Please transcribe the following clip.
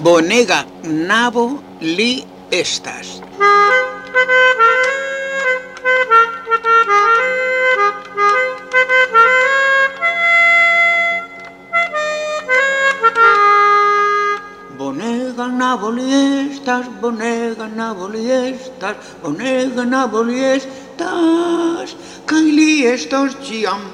Bonega nabo li estas. Bonega nabo li bonega nabo li bonega nabo li estas, estos ĉiam